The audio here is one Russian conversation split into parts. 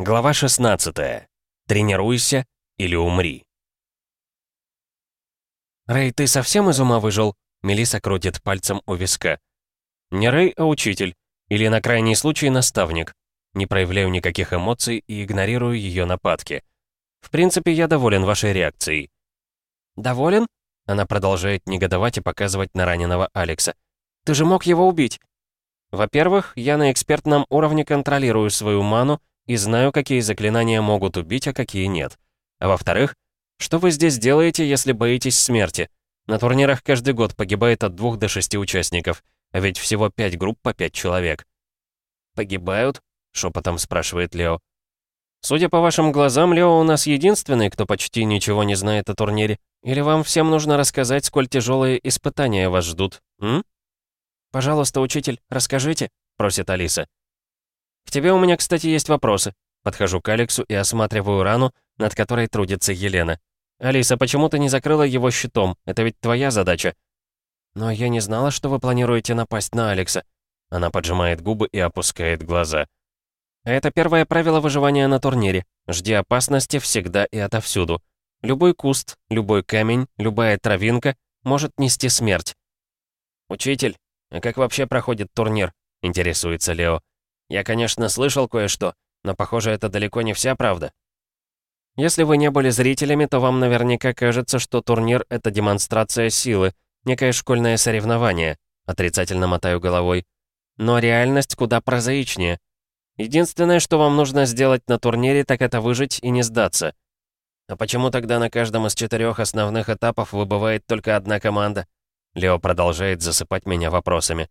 Глава 16. Тренируйся или умри. «Рэй, ты совсем из ума выжил?» Мелиса крутит пальцем у виска. «Не Рэй, а учитель. Или, на крайний случай, наставник. Не проявляю никаких эмоций и игнорирую ее нападки. В принципе, я доволен вашей реакцией». «Доволен?» Она продолжает негодовать и показывать на раненого Алекса. «Ты же мог его убить!» «Во-первых, я на экспертном уровне контролирую свою ману и знаю, какие заклинания могут убить, а какие нет. А во-вторых, что вы здесь делаете, если боитесь смерти? На турнирах каждый год погибает от двух до шести участников, а ведь всего пять групп по пять человек. «Погибают?» — шепотом спрашивает Лео. «Судя по вашим глазам, Лео у нас единственный, кто почти ничего не знает о турнире. Или вам всем нужно рассказать, сколь тяжелые испытания вас ждут, м?» «Пожалуйста, учитель, расскажите», — просит Алиса. «К тебе у меня, кстати, есть вопросы». Подхожу к Алексу и осматриваю рану, над которой трудится Елена. «Алиса, почему ты не закрыла его щитом? Это ведь твоя задача». «Но я не знала, что вы планируете напасть на Алекса». Она поджимает губы и опускает глаза. «Это первое правило выживания на турнире. Жди опасности всегда и отовсюду. Любой куст, любой камень, любая травинка может нести смерть». «Учитель, а как вообще проходит турнир?» — интересуется Лео. Я, конечно, слышал кое-что, но, похоже, это далеко не вся правда. Если вы не были зрителями, то вам наверняка кажется, что турнир — это демонстрация силы, некое школьное соревнование. Отрицательно мотаю головой. Но реальность куда прозаичнее. Единственное, что вам нужно сделать на турнире, так это выжить и не сдаться. А почему тогда на каждом из четырех основных этапов выбывает только одна команда? Лео продолжает засыпать меня вопросами.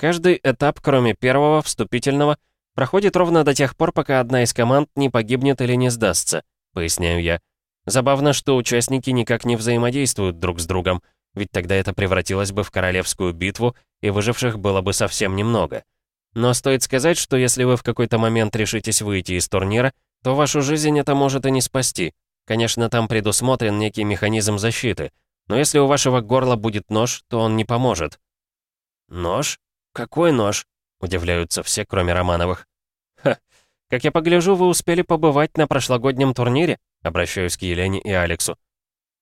Каждый этап, кроме первого, вступительного, проходит ровно до тех пор, пока одна из команд не погибнет или не сдастся, поясняю я. Забавно, что участники никак не взаимодействуют друг с другом, ведь тогда это превратилось бы в королевскую битву, и выживших было бы совсем немного. Но стоит сказать, что если вы в какой-то момент решитесь выйти из турнира, то вашу жизнь это может и не спасти. Конечно, там предусмотрен некий механизм защиты, но если у вашего горла будет нож, то он не поможет. Нож? «Какой нож?» — удивляются все, кроме Романовых. «Ха, как я погляжу, вы успели побывать на прошлогоднем турнире?» Обращаюсь к Елене и Алексу.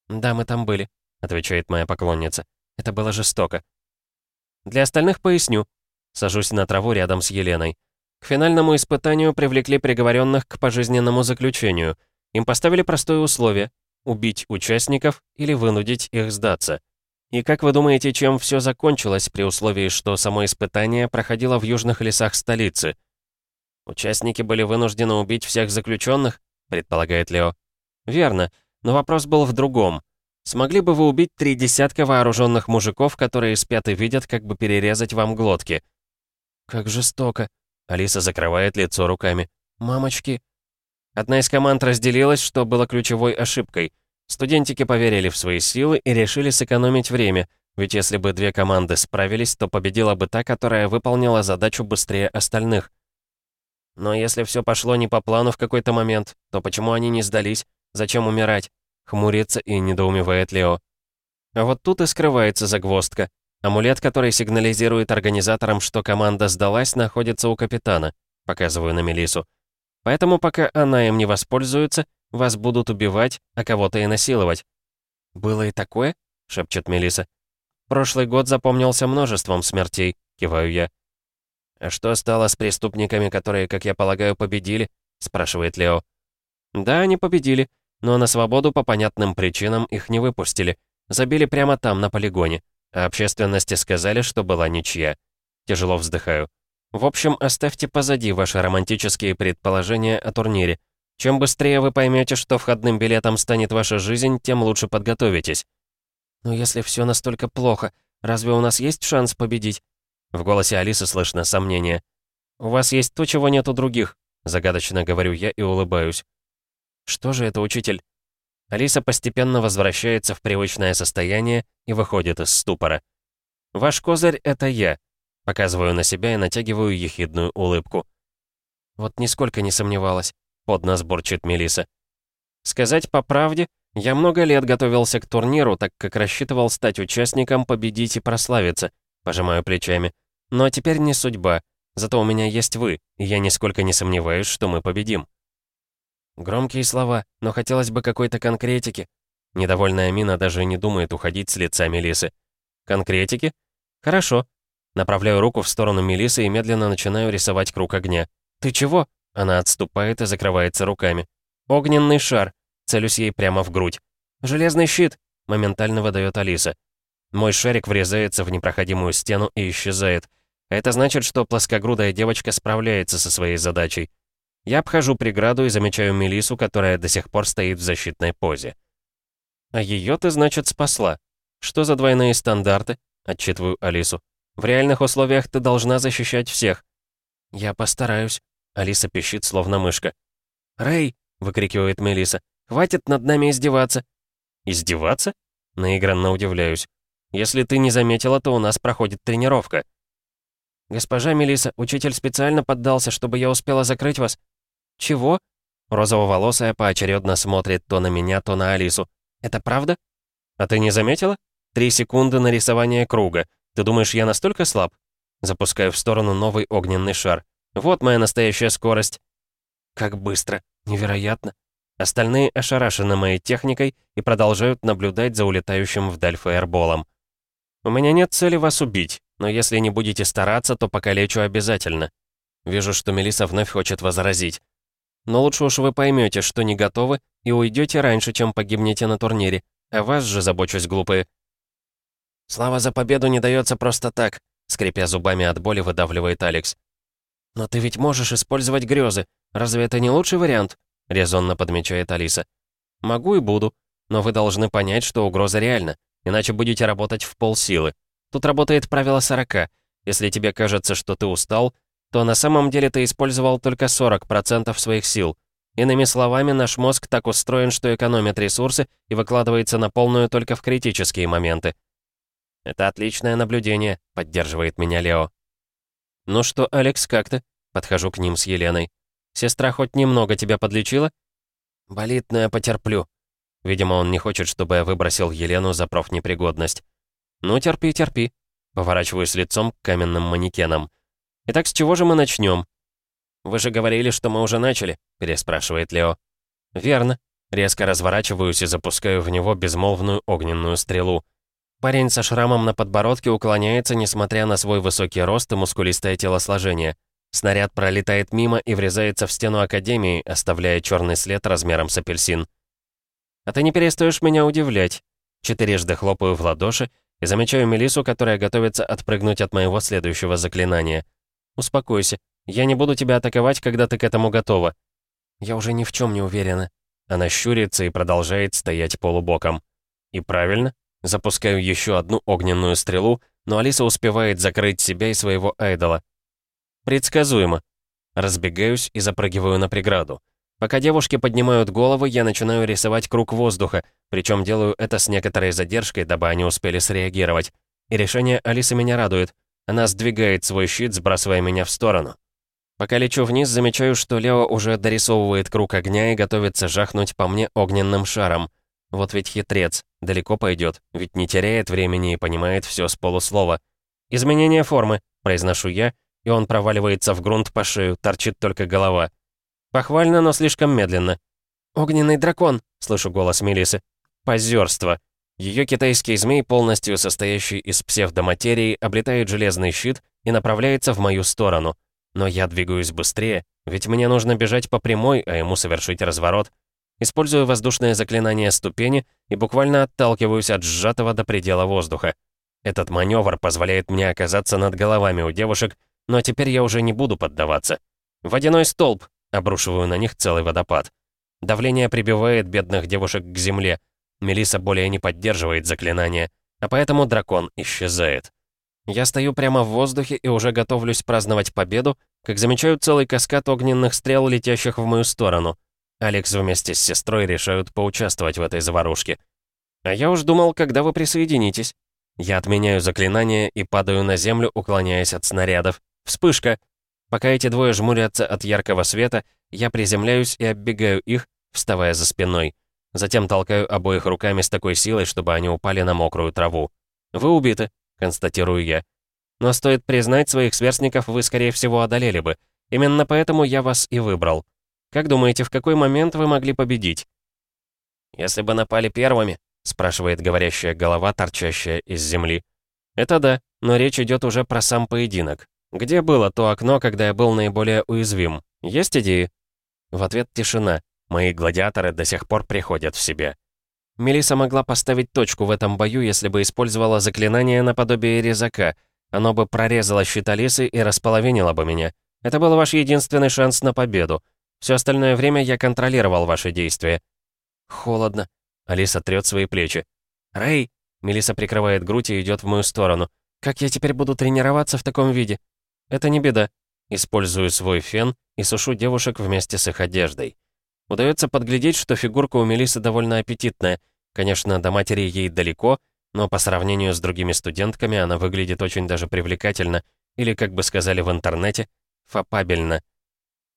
«Да, мы там были», — отвечает моя поклонница. «Это было жестоко». Для остальных поясню. Сажусь на траву рядом с Еленой. К финальному испытанию привлекли приговоренных к пожизненному заключению. Им поставили простое условие — убить участников или вынудить их сдаться. И как вы думаете, чем все закончилось при условии, что само испытание проходило в южных лесах столицы? Участники были вынуждены убить всех заключенных, предполагает Лео. Верно, но вопрос был в другом. Смогли бы вы убить три десятка вооруженных мужиков, которые спят и видят, как бы перерезать вам глотки? Как жестоко. Алиса закрывает лицо руками. Мамочки. Одна из команд разделилась, что было ключевой ошибкой — Студентики поверили в свои силы и решили сэкономить время, ведь если бы две команды справились, то победила бы та, которая выполнила задачу быстрее остальных. Но если все пошло не по плану в какой-то момент, то почему они не сдались? Зачем умирать? Хмурится и недоумевает Лео. А вот тут и скрывается загвоздка. Амулет, который сигнализирует организаторам, что команда сдалась, находится у капитана. Показываю на Мелису. Поэтому пока она им не воспользуется, вас будут убивать, а кого-то и насиловать». «Было и такое?» — шепчет Мелиса. «Прошлый год запомнился множеством смертей», — киваю я. «А что стало с преступниками, которые, как я полагаю, победили?» — спрашивает Лео. «Да, они победили, но на свободу по понятным причинам их не выпустили. Забили прямо там, на полигоне. А общественности сказали, что была ничья. Тяжело вздыхаю. В общем, оставьте позади ваши романтические предположения о турнире. Чем быстрее вы поймете, что входным билетом станет ваша жизнь, тем лучше подготовитесь. Но если все настолько плохо, разве у нас есть шанс победить? В голосе Алисы слышно сомнение. У вас есть то, чего нет у других, загадочно говорю я и улыбаюсь. Что же это, учитель? Алиса постепенно возвращается в привычное состояние и выходит из ступора. «Ваш козырь — это я», — показываю на себя и натягиваю ехидную улыбку. Вот нисколько не сомневалась под нас бурчит Мелиса. Сказать по правде, я много лет готовился к турниру, так как рассчитывал стать участником, победить и прославиться. Пожимаю плечами. Но теперь не судьба. Зато у меня есть вы, и я нисколько не сомневаюсь, что мы победим. Громкие слова, но хотелось бы какой-то конкретики. Недовольная мина даже не думает уходить с лица Мелисы. Конкретики? Хорошо. Направляю руку в сторону Мелисы и медленно начинаю рисовать круг огня. «Ты чего?» Она отступает и закрывается руками. «Огненный шар!» Целюсь ей прямо в грудь. «Железный щит!» Моментально выдает Алиса. Мой шарик врезается в непроходимую стену и исчезает. Это значит, что плоскогрудая девочка справляется со своей задачей. Я обхожу преграду и замечаю Мелису, которая до сих пор стоит в защитной позе. «А ее ты, значит, спасла. Что за двойные стандарты?» — отчитываю Алису. «В реальных условиях ты должна защищать всех». «Я постараюсь», — Алиса пищит, словно мышка. «Рэй!» — выкрикивает Мелиса. «Хватит над нами издеваться!» «Издеваться?» — наигранно удивляюсь. «Если ты не заметила, то у нас проходит тренировка». «Госпожа Мелиса, учитель специально поддался, чтобы я успела закрыть вас». «Чего?» Розово-волосая поочередно смотрит то на меня, то на Алису. «Это правда?» «А ты не заметила? Три секунды на рисование круга. Ты думаешь, я настолько слаб?» Запускаю в сторону новый огненный шар. «Вот моя настоящая скорость». «Как быстро! Невероятно!» Остальные ошарашены моей техникой и продолжают наблюдать за улетающим вдаль фаерболом. «У меня нет цели вас убить, но если не будете стараться, то покалечу обязательно». Вижу, что Мелиса вновь хочет возразить. Но лучше уж вы поймете, что не готовы, и уйдете раньше, чем погибнете на турнире. А вас же забочусь, глупые. «Слава за победу не дается просто так», — скрипя зубами от боли, выдавливает Алекс. «Но ты ведь можешь использовать грезы. Разве это не лучший вариант?» — резонно подмечает Алиса. «Могу и буду, но вы должны понять, что угроза реальна, иначе будете работать в полсилы. Тут работает правило 40. Если тебе кажется, что ты устал, то на самом деле ты использовал только 40% своих сил. Иными словами, наш мозг так устроен, что экономит ресурсы и выкладывается на полную только в критические моменты. «Это отличное наблюдение», — поддерживает меня Лео. «Ну что, Алекс, как ты?» Подхожу к ним с Еленой. Сестра хоть немного тебя подлечила?» «Болит, но я потерплю». Видимо, он не хочет, чтобы я выбросил Елену за профнепригодность. «Ну, терпи, терпи». Поворачиваюсь лицом к каменным манекенам. «Итак, с чего же мы начнем?» «Вы же говорили, что мы уже начали», — переспрашивает Лео. «Верно». Резко разворачиваюсь и запускаю в него безмолвную огненную стрелу. Парень со шрамом на подбородке уклоняется, несмотря на свой высокий рост и мускулистое телосложение. Снаряд пролетает мимо и врезается в стену Академии, оставляя черный след размером с апельсин. «А ты не перестаешь меня удивлять». Четырежды хлопаю в ладоши и замечаю Мелису, которая готовится отпрыгнуть от моего следующего заклинания. «Успокойся. Я не буду тебя атаковать, когда ты к этому готова». «Я уже ни в чем не уверена». Она щурится и продолжает стоять полубоком. «И правильно. Запускаю еще одну огненную стрелу, но Алиса успевает закрыть себя и своего айдола. Предсказуемо. Разбегаюсь и запрыгиваю на преграду. Пока девушки поднимают головы, я начинаю рисовать круг воздуха, причем делаю это с некоторой задержкой, дабы они успели среагировать. И решение Алисы меня радует. Она сдвигает свой щит, сбрасывая меня в сторону. Пока лечу вниз, замечаю, что Лео уже дорисовывает круг огня и готовится жахнуть по мне огненным шаром. Вот ведь хитрец, далеко пойдет, ведь не теряет времени и понимает все с полуслова. «Изменение формы», — произношу я, и он проваливается в грунт по шею, торчит только голова. Похвально, но слишком медленно. «Огненный дракон!» — слышу голос Мелисы. Позерство. Ее китайский змей, полностью состоящий из псевдоматерии, облетает железный щит и направляется в мою сторону. Но я двигаюсь быстрее, ведь мне нужно бежать по прямой, а ему совершить разворот. Использую воздушное заклинание ступени и буквально отталкиваюсь от сжатого до предела воздуха. Этот маневр позволяет мне оказаться над головами у девушек но теперь я уже не буду поддаваться. Водяной столб. Обрушиваю на них целый водопад. Давление прибивает бедных девушек к земле. Мелиса более не поддерживает заклинание, а поэтому дракон исчезает. Я стою прямо в воздухе и уже готовлюсь праздновать победу, как замечаю целый каскад огненных стрел, летящих в мою сторону. Алекс вместе с сестрой решают поучаствовать в этой заварушке. А я уж думал, когда вы присоединитесь. Я отменяю заклинание и падаю на землю, уклоняясь от снарядов. Вспышка. Пока эти двое жмурятся от яркого света, я приземляюсь и оббегаю их, вставая за спиной. Затем толкаю обоих руками с такой силой, чтобы они упали на мокрую траву. «Вы убиты», — констатирую я. «Но стоит признать, своих сверстников вы, скорее всего, одолели бы. Именно поэтому я вас и выбрал». Как думаете, в какой момент вы могли победить?» «Если бы напали первыми», — спрашивает говорящая голова, торчащая из земли. «Это да, но речь идет уже про сам поединок. Где было то окно, когда я был наиболее уязвим? Есть идеи?» В ответ тишина. Мои гладиаторы до сих пор приходят в себя. Мелиса могла поставить точку в этом бою, если бы использовала заклинание наподобие резака. Оно бы прорезало щит Алисы и располовинило бы меня. Это был ваш единственный шанс на победу. Все остальное время я контролировал ваши действия. Холодно. Алиса трет свои плечи. «Рэй!» Мелиса прикрывает грудь и идет в мою сторону. «Как я теперь буду тренироваться в таком виде?» «Это не беда. Использую свой фен и сушу девушек вместе с их одеждой. Удается подглядеть, что фигурка у Мелисы довольно аппетитная. Конечно, до матери ей далеко, но по сравнению с другими студентками она выглядит очень даже привлекательно, или, как бы сказали в интернете, фапабельно.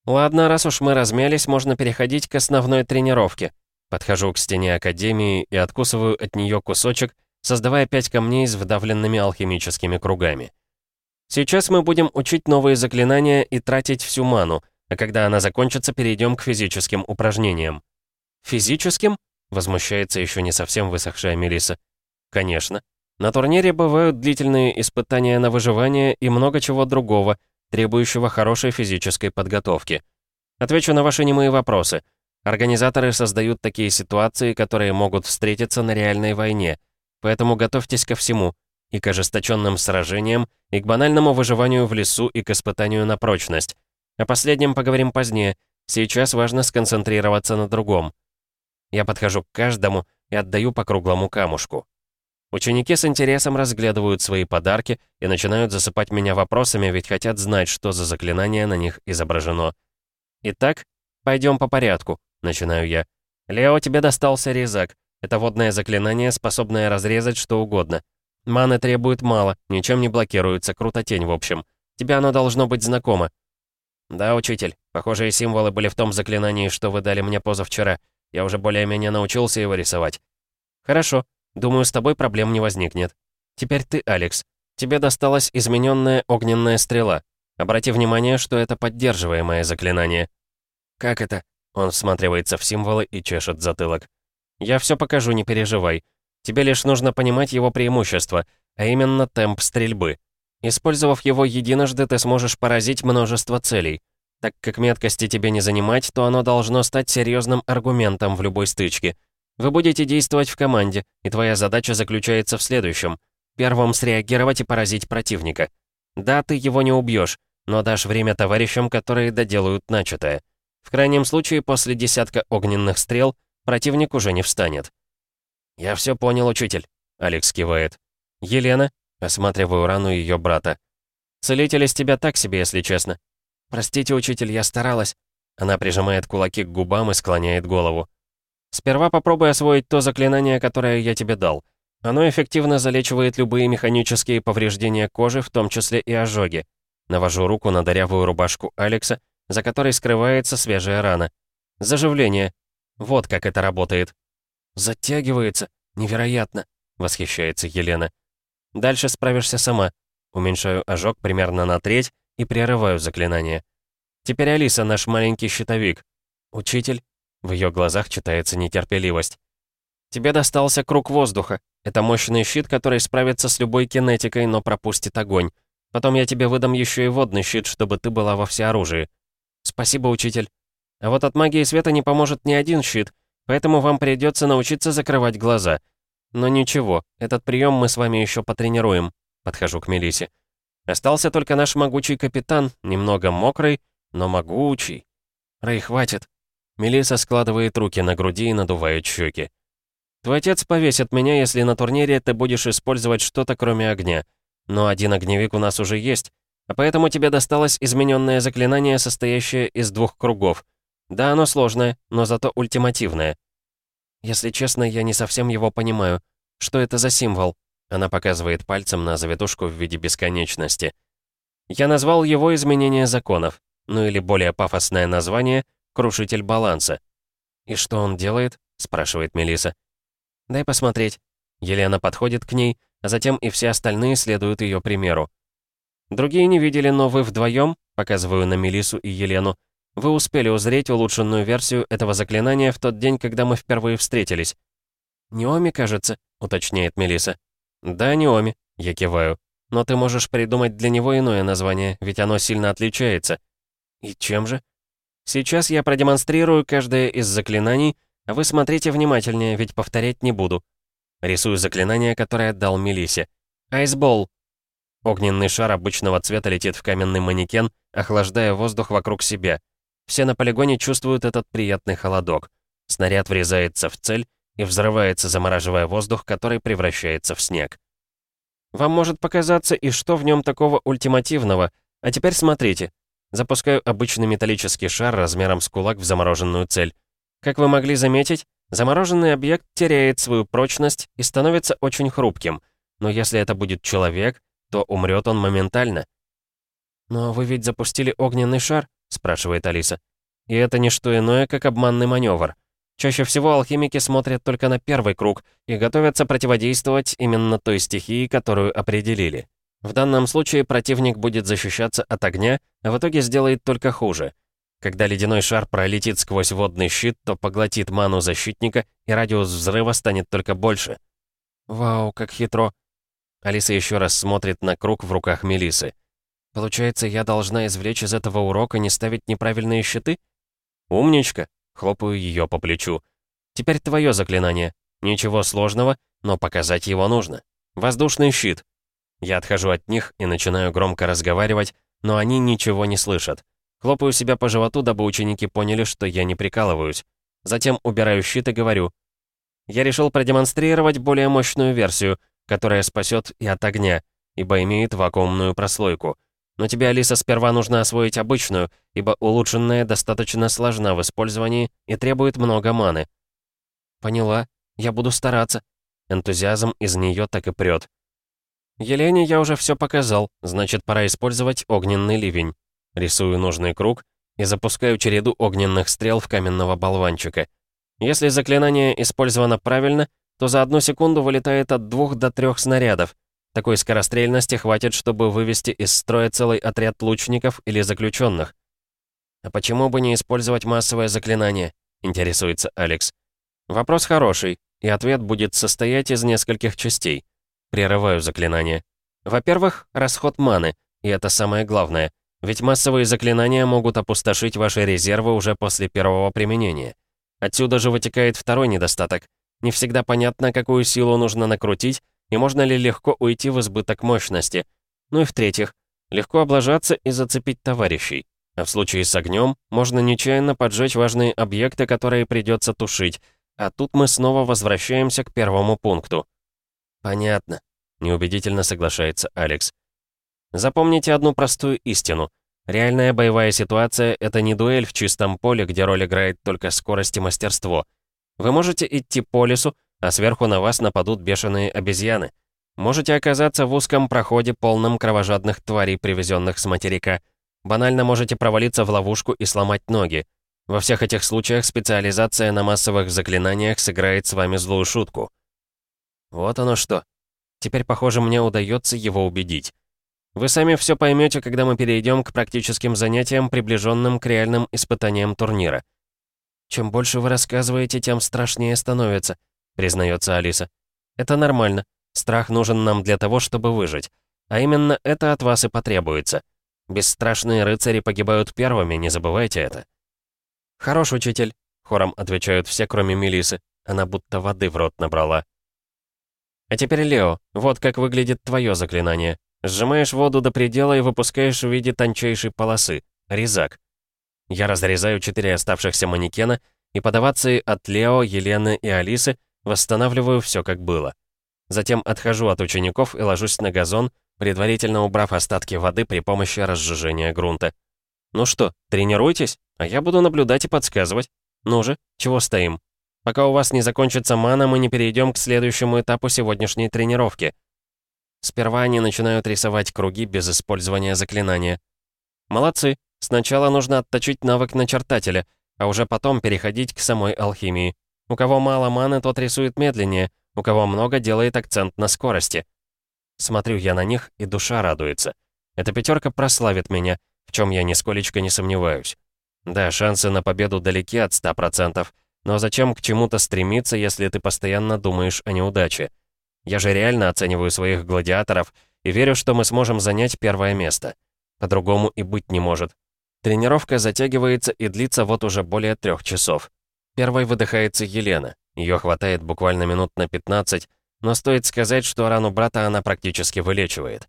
Ладно, раз уж мы размялись, можно переходить к основной тренировке. Подхожу к стене Академии и откусываю от нее кусочек, создавая пять камней с вдавленными алхимическими кругами. Сейчас мы будем учить новые заклинания и тратить всю ману, а когда она закончится, перейдем к физическим упражнениям. «Физическим?» — возмущается еще не совсем высохшая Мелиса. «Конечно. На турнире бывают длительные испытания на выживание и много чего другого, требующего хорошей физической подготовки. Отвечу на ваши немые вопросы. Организаторы создают такие ситуации, которые могут встретиться на реальной войне, поэтому готовьтесь ко всему, и к ожесточенным сражениям, и к банальному выживанию в лесу, и к испытанию на прочность. О последнем поговорим позднее. Сейчас важно сконцентрироваться на другом. Я подхожу к каждому и отдаю по круглому камушку. Ученики с интересом разглядывают свои подарки и начинают засыпать меня вопросами, ведь хотят знать, что за заклинание на них изображено. Итак, пойдем по порядку, начинаю я. Лео, тебе достался резак. Это водное заклинание, способное разрезать что угодно. Маны требует мало, ничем не блокируется, крутотень в общем. Тебе оно должно быть знакомо. Да, учитель, похожие символы были в том заклинании, что вы дали мне позавчера. Я уже более-менее научился его рисовать. Хорошо, думаю, с тобой проблем не возникнет. Теперь ты, Алекс. Тебе досталась измененная огненная стрела. Обрати внимание, что это поддерживаемое заклинание. Как это? Он всматривается в символы и чешет затылок. Я все покажу, не переживай. Тебе лишь нужно понимать его преимущество, а именно темп стрельбы. Использовав его единожды, ты сможешь поразить множество целей. Так как меткости тебе не занимать, то оно должно стать серьезным аргументом в любой стычке. Вы будете действовать в команде, и твоя задача заключается в следующем. Первым среагировать и поразить противника. Да, ты его не убьешь, но дашь время товарищам, которые доделают начатое. В крайнем случае, после десятка огненных стрел, противник уже не встанет. «Я все понял, учитель», — Алекс кивает. «Елена?» — осматриваю рану ее брата. «Целитель из тебя так себе, если честно». «Простите, учитель, я старалась». Она прижимает кулаки к губам и склоняет голову. «Сперва попробуй освоить то заклинание, которое я тебе дал. Оно эффективно залечивает любые механические повреждения кожи, в том числе и ожоги. Навожу руку на дырявую рубашку Алекса, за которой скрывается свежая рана. Заживление. Вот как это работает. «Затягивается! Невероятно!» — восхищается Елена. «Дальше справишься сама». Уменьшаю ожог примерно на треть и прерываю заклинание. «Теперь Алиса, наш маленький щитовик. Учитель?» В ее глазах читается нетерпеливость. «Тебе достался круг воздуха. Это мощный щит, который справится с любой кинетикой, но пропустит огонь. Потом я тебе выдам еще и водный щит, чтобы ты была во всеоружии. Спасибо, учитель. А вот от магии света не поможет ни один щит, Поэтому вам придется научиться закрывать глаза. Но ничего, этот прием мы с вами еще потренируем. Подхожу к Мелисе. Остался только наш могучий капитан, немного мокрый, но могучий. Рэй, хватит. Мелиса складывает руки на груди и надувает щеки. Твой отец повесит меня, если на турнире ты будешь использовать что-то кроме огня. Но один огневик у нас уже есть, а поэтому тебе досталось измененное заклинание, состоящее из двух кругов. Да, оно сложное, но зато ультимативное. Если честно, я не совсем его понимаю. Что это за символ? Она показывает пальцем на завитушку в виде бесконечности. Я назвал его «Изменение законов», ну или более пафосное название «Крушитель баланса». «И что он делает?» — спрашивает Мелиса. «Дай посмотреть». Елена подходит к ней, а затем и все остальные следуют ее примеру. Другие не видели, но вы вдвоем, показываю на Мелису и Елену, Вы успели узреть улучшенную версию этого заклинания в тот день, когда мы впервые встретились. «Неоми, кажется», — уточняет Мелиса. «Да, Неоми», — я киваю. «Но ты можешь придумать для него иное название, ведь оно сильно отличается». «И чем же?» «Сейчас я продемонстрирую каждое из заклинаний, а вы смотрите внимательнее, ведь повторять не буду». Рисую заклинание, которое дал Мелисе. «Айсбол». Огненный шар обычного цвета летит в каменный манекен, охлаждая воздух вокруг себя. Все на полигоне чувствуют этот приятный холодок. Снаряд врезается в цель и взрывается, замораживая воздух, который превращается в снег. Вам может показаться, и что в нем такого ультимативного. А теперь смотрите. Запускаю обычный металлический шар размером с кулак в замороженную цель. Как вы могли заметить, замороженный объект теряет свою прочность и становится очень хрупким. Но если это будет человек, то умрет он моментально. «Но вы ведь запустили огненный шар?» — спрашивает Алиса. «И это не что иное, как обманный маневр. Чаще всего алхимики смотрят только на первый круг и готовятся противодействовать именно той стихии, которую определили. В данном случае противник будет защищаться от огня, а в итоге сделает только хуже. Когда ледяной шар пролетит сквозь водный щит, то поглотит ману защитника, и радиус взрыва станет только больше. «Вау, как хитро!» Алиса еще раз смотрит на круг в руках Мелисы. «Получается, я должна извлечь из этого урока не ставить неправильные щиты?» «Умничка!» — хлопаю ее по плечу. «Теперь твое заклинание. Ничего сложного, но показать его нужно. Воздушный щит». Я отхожу от них и начинаю громко разговаривать, но они ничего не слышат. Хлопаю себя по животу, дабы ученики поняли, что я не прикалываюсь. Затем убираю щит и говорю. Я решил продемонстрировать более мощную версию, которая спасет и от огня, ибо имеет вакуумную прослойку. Но тебе, Алиса, сперва нужно освоить обычную, ибо улучшенная достаточно сложна в использовании и требует много маны. Поняла. Я буду стараться. Энтузиазм из нее так и прет. Елене я уже все показал, значит, пора использовать огненный ливень. Рисую нужный круг и запускаю череду огненных стрел в каменного болванчика. Если заклинание использовано правильно, то за одну секунду вылетает от двух до трех снарядов. Такой скорострельности хватит, чтобы вывести из строя целый отряд лучников или заключенных. «А почему бы не использовать массовое заклинание?» — интересуется Алекс. Вопрос хороший, и ответ будет состоять из нескольких частей. Прерываю заклинание. Во-первых, расход маны, и это самое главное. Ведь массовые заклинания могут опустошить ваши резервы уже после первого применения. Отсюда же вытекает второй недостаток. Не всегда понятно, какую силу нужно накрутить, и можно ли легко уйти в избыток мощности. Ну и в-третьих, легко облажаться и зацепить товарищей. А в случае с огнем можно нечаянно поджечь важные объекты, которые придется тушить. А тут мы снова возвращаемся к первому пункту. «Понятно», — неубедительно соглашается Алекс. Запомните одну простую истину. Реальная боевая ситуация — это не дуэль в чистом поле, где роль играет только скорость и мастерство. Вы можете идти по лесу, а сверху на вас нападут бешеные обезьяны. Можете оказаться в узком проходе, полном кровожадных тварей, привезенных с материка. Банально можете провалиться в ловушку и сломать ноги. Во всех этих случаях специализация на массовых заклинаниях сыграет с вами злую шутку. Вот оно что. Теперь, похоже, мне удается его убедить. Вы сами все поймете, когда мы перейдем к практическим занятиям, приближенным к реальным испытаниям турнира. Чем больше вы рассказываете, тем страшнее становится признается Алиса. «Это нормально. Страх нужен нам для того, чтобы выжить. А именно это от вас и потребуется. Бесстрашные рыцари погибают первыми, не забывайте это». «Хорош, учитель», — хором отвечают все, кроме Мелисы. Она будто воды в рот набрала. «А теперь, Лео, вот как выглядит твое заклинание. Сжимаешь воду до предела и выпускаешь в виде тончайшей полосы. Резак. Я разрезаю четыре оставшихся манекена, и под от Лео, Елены и Алисы Восстанавливаю все как было. Затем отхожу от учеников и ложусь на газон, предварительно убрав остатки воды при помощи разжижения грунта. Ну что, тренируйтесь, а я буду наблюдать и подсказывать. Ну же, чего стоим? Пока у вас не закончится мана, мы не перейдем к следующему этапу сегодняшней тренировки. Сперва они начинают рисовать круги без использования заклинания. Молодцы. Сначала нужно отточить навык начертателя, а уже потом переходить к самой алхимии. У кого мало маны, тот рисует медленнее, у кого много, делает акцент на скорости. Смотрю я на них, и душа радуется. Эта пятерка прославит меня, в чем я нисколечко не сомневаюсь. Да, шансы на победу далеки от 100%, но зачем к чему-то стремиться, если ты постоянно думаешь о неудаче? Я же реально оцениваю своих гладиаторов и верю, что мы сможем занять первое место. По-другому и быть не может. Тренировка затягивается и длится вот уже более трех часов. Первой выдыхается Елена. Ее хватает буквально минут на 15, но стоит сказать, что рану брата она практически вылечивает.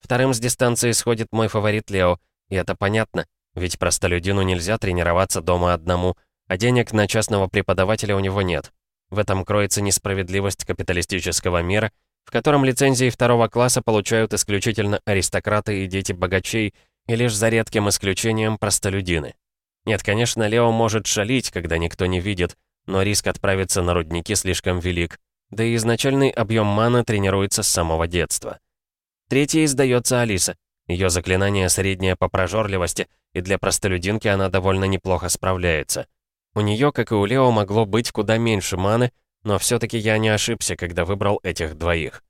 Вторым с дистанции сходит мой фаворит Лео, и это понятно, ведь простолюдину нельзя тренироваться дома одному, а денег на частного преподавателя у него нет. В этом кроется несправедливость капиталистического мира, в котором лицензии второго класса получают исключительно аристократы и дети богачей, и лишь за редким исключением простолюдины. Нет, конечно, Лео может шалить, когда никто не видит, но риск отправиться на рудники слишком велик, да и изначальный объем маны тренируется с самого детства. Третьей сдается Алиса. Ее заклинание среднее по прожорливости, и для простолюдинки она довольно неплохо справляется. У нее, как и у Лео, могло быть куда меньше маны, но все-таки я не ошибся, когда выбрал этих двоих.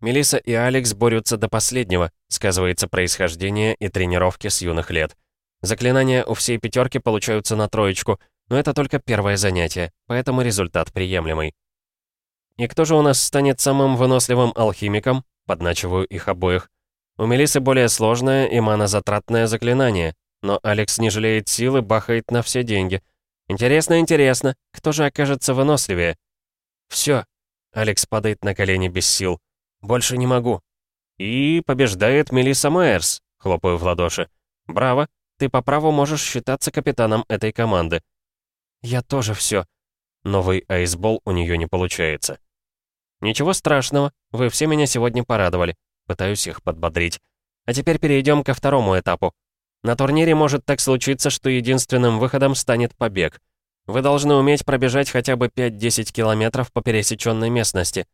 Мелиса и Алекс борются до последнего, сказывается происхождение и тренировки с юных лет. Заклинания у всей пятерки получаются на троечку, но это только первое занятие, поэтому результат приемлемый. И кто же у нас станет самым выносливым алхимиком? Подначиваю их обоих. У Мелисы более сложное и манозатратное заклинание, но Алекс не жалеет силы, бахает на все деньги. Интересно, интересно, кто же окажется выносливее? Все. Алекс падает на колени без сил. Больше не могу. И побеждает Мелисса Майерс, хлопаю в ладоши. Браво, ты по праву можешь считаться капитаном этой команды. Я тоже все. Новый айсбол у нее не получается. Ничего страшного, вы все меня сегодня порадовали. Пытаюсь их подбодрить. А теперь перейдем ко второму этапу. На турнире может так случиться, что единственным выходом станет побег. Вы должны уметь пробежать хотя бы 5-10 километров по пересеченной местности.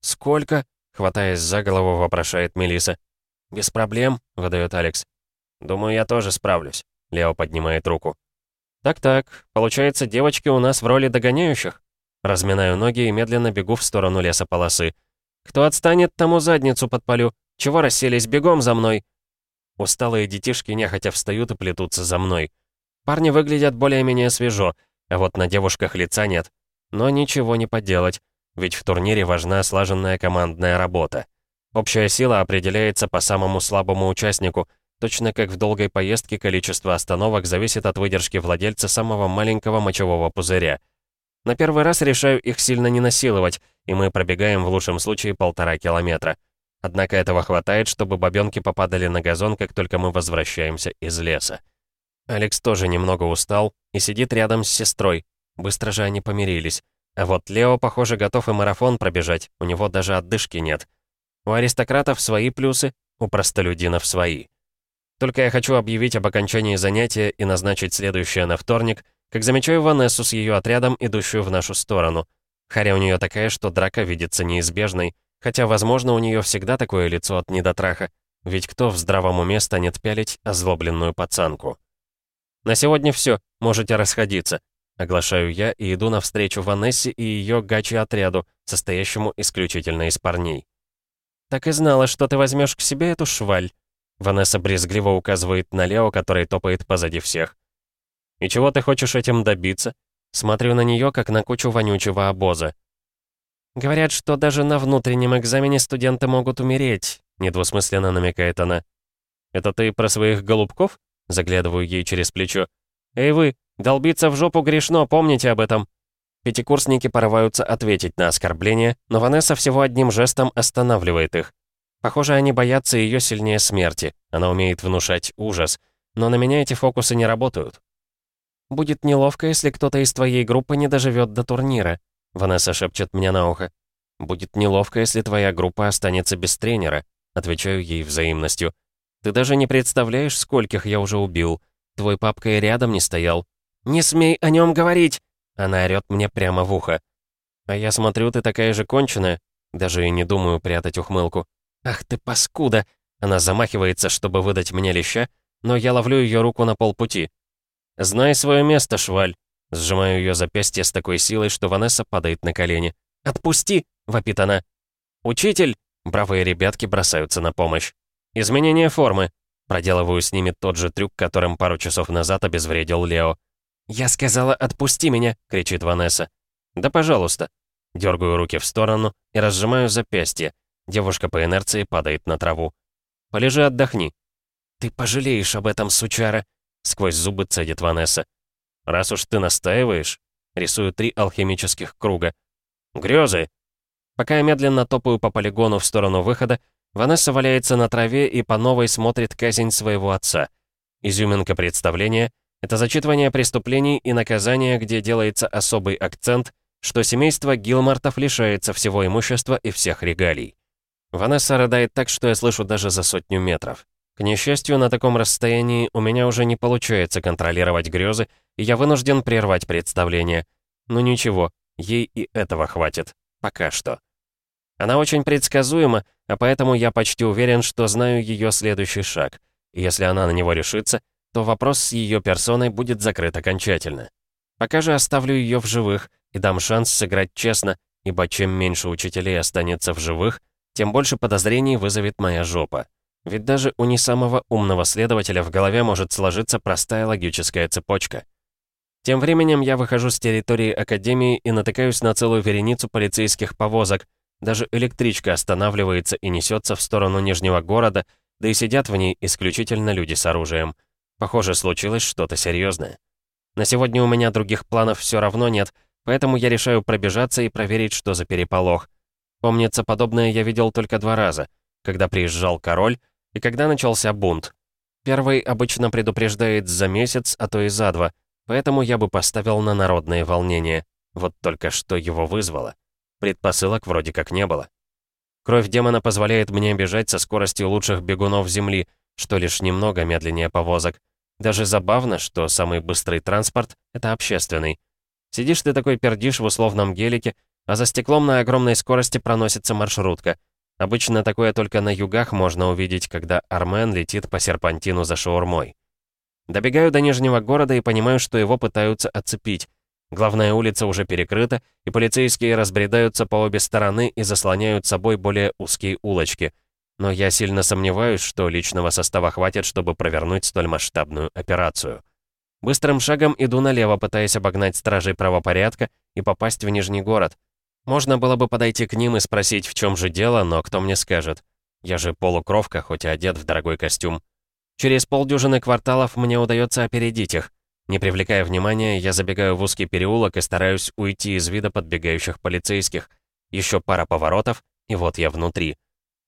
«Сколько?» — хватаясь за голову, вопрошает Мелиса. «Без проблем», — выдает Алекс. «Думаю, я тоже справлюсь», — Лео поднимает руку. «Так-так, получается, девочки у нас в роли догоняющих?» Разминаю ноги и медленно бегу в сторону лесополосы. «Кто отстанет, тому задницу подпалю. Чего расселись бегом за мной?» Усталые детишки нехотя встают и плетутся за мной. Парни выглядят более-менее свежо, а вот на девушках лица нет. Но ничего не поделать, ведь в турнире важна слаженная командная работа. Общая сила определяется по самому слабому участнику — Точно как в долгой поездке количество остановок зависит от выдержки владельца самого маленького мочевого пузыря. На первый раз решаю их сильно не насиловать, и мы пробегаем в лучшем случае полтора километра. Однако этого хватает, чтобы бабёнки попадали на газон, как только мы возвращаемся из леса. Алекс тоже немного устал и сидит рядом с сестрой. Быстро же они помирились. А вот Лео, похоже, готов и марафон пробежать, у него даже отдышки нет. У аристократов свои плюсы, у простолюдинов свои. Только я хочу объявить об окончании занятия и назначить следующее на вторник, как замечаю Ванессу с ее отрядом, идущую в нашу сторону. Харя у нее такая, что драка видится неизбежной, хотя, возможно, у нее всегда такое лицо от недотраха, ведь кто в здравом уме станет пялить озлобленную пацанку? «На сегодня все, можете расходиться», — оглашаю я и иду навстречу Ванессе и ее гачи-отряду, состоящему исключительно из парней. «Так и знала, что ты возьмешь к себе эту шваль», Ванесса брезгливо указывает на Лео, который топает позади всех. «И чего ты хочешь этим добиться?» Смотрю на нее, как на кучу вонючего обоза. «Говорят, что даже на внутреннем экзамене студенты могут умереть», недвусмысленно намекает она. «Это ты про своих голубков?» Заглядываю ей через плечо. «Эй вы, долбиться в жопу грешно, помните об этом!» Пятикурсники порываются ответить на оскорбление, но Ванесса всего одним жестом останавливает их. Похоже, они боятся ее сильнее смерти. Она умеет внушать ужас. Но на меня эти фокусы не работают. «Будет неловко, если кто-то из твоей группы не доживет до турнира», Ванесса шепчет мне на ухо. «Будет неловко, если твоя группа останется без тренера», отвечаю ей взаимностью. «Ты даже не представляешь, скольких я уже убил. Твой папка и рядом не стоял». «Не смей о нем говорить!» Она орёт мне прямо в ухо. А я смотрю, ты такая же конченая. Даже и не думаю прятать ухмылку. «Ах ты паскуда!» Она замахивается, чтобы выдать мне леща, но я ловлю ее руку на полпути. «Знай свое место, шваль!» Сжимаю ее запястье с такой силой, что Ванесса падает на колени. «Отпусти!» — вопит она. «Учитель!» — бравые ребятки бросаются на помощь. «Изменение формы!» Проделываю с ними тот же трюк, которым пару часов назад обезвредил Лео. «Я сказала, отпусти меня!» — кричит Ванесса. «Да пожалуйста». Дергаю руки в сторону и разжимаю запястье. Девушка по инерции падает на траву. «Полежи, отдохни». «Ты пожалеешь об этом, сучара!» — сквозь зубы цедит Ванесса. «Раз уж ты настаиваешь...» Рисую три алхимических круга. «Грёзы!» Пока я медленно топаю по полигону в сторону выхода, Ванесса валяется на траве и по новой смотрит казнь своего отца. Изюминка представления — это зачитывание преступлений и наказания, где делается особый акцент, что семейство Гилмартов лишается всего имущества и всех регалий. Ванесса рыдает так, что я слышу даже за сотню метров. К несчастью, на таком расстоянии у меня уже не получается контролировать грезы, и я вынужден прервать представление. Но ничего, ей и этого хватит. Пока что. Она очень предсказуема, а поэтому я почти уверен, что знаю ее следующий шаг. И если она на него решится, то вопрос с ее персоной будет закрыт окончательно. Пока же оставлю ее в живых и дам шанс сыграть честно, ибо чем меньше учителей останется в живых, тем больше подозрений вызовет моя жопа. Ведь даже у не самого умного следователя в голове может сложиться простая логическая цепочка. Тем временем я выхожу с территории Академии и натыкаюсь на целую вереницу полицейских повозок. Даже электричка останавливается и несется в сторону Нижнего города, да и сидят в ней исключительно люди с оружием. Похоже, случилось что-то серьезное. На сегодня у меня других планов все равно нет, поэтому я решаю пробежаться и проверить, что за переполох. Помнится, подобное я видел только два раза, когда приезжал король и когда начался бунт. Первый обычно предупреждает за месяц, а то и за два, поэтому я бы поставил на народные волнения. Вот только что его вызвало. Предпосылок вроде как не было. Кровь демона позволяет мне бежать со скоростью лучших бегунов Земли, что лишь немного медленнее повозок. Даже забавно, что самый быстрый транспорт — это общественный. Сидишь ты такой пердишь в условном гелике, а за стеклом на огромной скорости проносится маршрутка. Обычно такое только на югах можно увидеть, когда Армен летит по серпантину за шаурмой. Добегаю до Нижнего города и понимаю, что его пытаются оцепить. Главная улица уже перекрыта, и полицейские разбредаются по обе стороны и заслоняют собой более узкие улочки. Но я сильно сомневаюсь, что личного состава хватит, чтобы провернуть столь масштабную операцию. Быстрым шагом иду налево, пытаясь обогнать стражей правопорядка и попасть в Нижний город. Можно было бы подойти к ним и спросить, в чем же дело, но кто мне скажет? Я же полукровка, хоть и одет в дорогой костюм. Через полдюжины кварталов мне удается опередить их. Не привлекая внимания, я забегаю в узкий переулок и стараюсь уйти из вида подбегающих полицейских. Еще пара поворотов, и вот я внутри.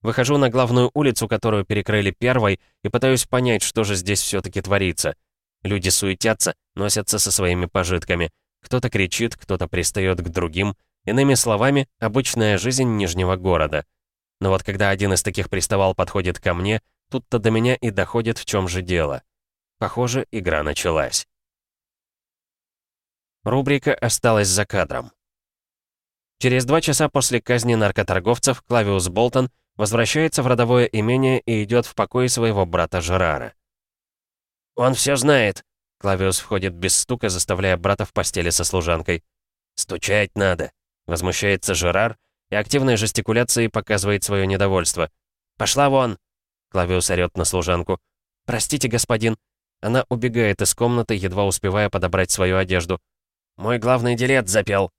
Выхожу на главную улицу, которую перекрыли первой, и пытаюсь понять, что же здесь все таки творится. Люди суетятся, носятся со своими пожитками. Кто-то кричит, кто-то пристает к другим. Иными словами, обычная жизнь Нижнего города. Но вот когда один из таких приставал подходит ко мне, тут-то до меня и доходит, в чем же дело. Похоже, игра началась. Рубрика осталась за кадром. Через два часа после казни наркоторговцев Клавиус Болтон возвращается в родовое имение и идет в покой своего брата Жерара. «Он все знает!» Клавиус входит без стука, заставляя брата в постели со служанкой. «Стучать надо!» Возмущается Жерар и активной жестикуляцией показывает свое недовольство. «Пошла вон!» Клавиус орёт на служанку. «Простите, господин». Она убегает из комнаты, едва успевая подобрать свою одежду. «Мой главный делец запел».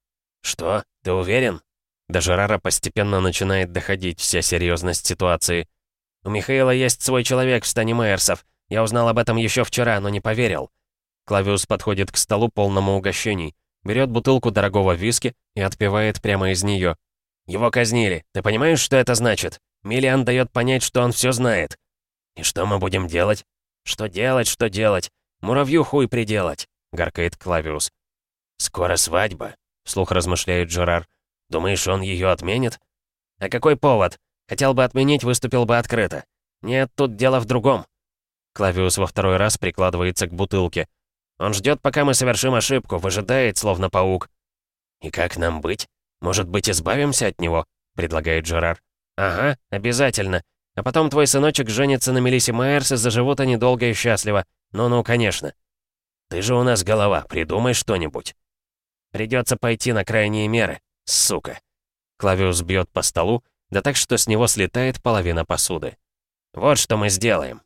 «Что? Ты уверен?» До Жерара постепенно начинает доходить вся серьезность ситуации. «У Михаила есть свой человек в стане Майерсов. Я узнал об этом еще вчера, но не поверил». Клавиус подходит к столу полному угощений. Берет бутылку дорогого виски и отпивает прямо из нее. Его казнили. Ты понимаешь, что это значит? Миллиан дает понять, что он все знает. И что мы будем делать? Что делать, что делать? Муравью хуй приделать, гаркает Клавиус. Скоро свадьба, вслух размышляет Джерар. Думаешь, он ее отменит? А какой повод? Хотел бы отменить, выступил бы открыто. Нет, тут дело в другом. Клавиус во второй раз прикладывается к бутылке. Он ждет, пока мы совершим ошибку, выжидает, словно паук. «И как нам быть? Может быть, избавимся от него?» — предлагает Джерар. «Ага, обязательно. А потом твой сыночек женится на Мелиссе Майерс и заживут они долго и счастливо. Ну-ну, конечно. Ты же у нас голова, придумай что-нибудь». Придется пойти на крайние меры, сука. Клавиус бьет по столу, да так, что с него слетает половина посуды. Вот что мы сделаем.